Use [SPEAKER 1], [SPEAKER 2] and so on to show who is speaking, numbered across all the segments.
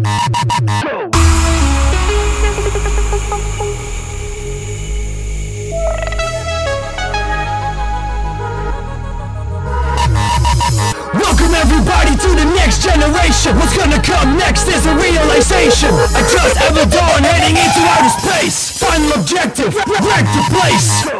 [SPEAKER 1] Welcome everybody to the next generation. What's gonna come next is a realization. I just ever dawn heading into outer space. Final objective, wreck the place.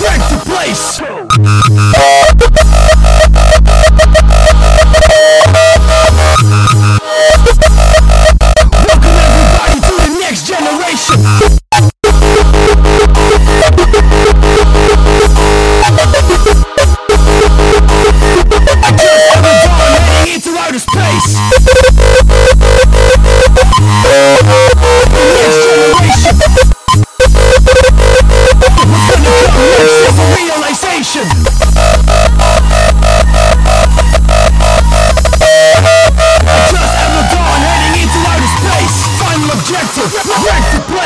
[SPEAKER 1] wreck the place.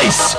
[SPEAKER 1] place.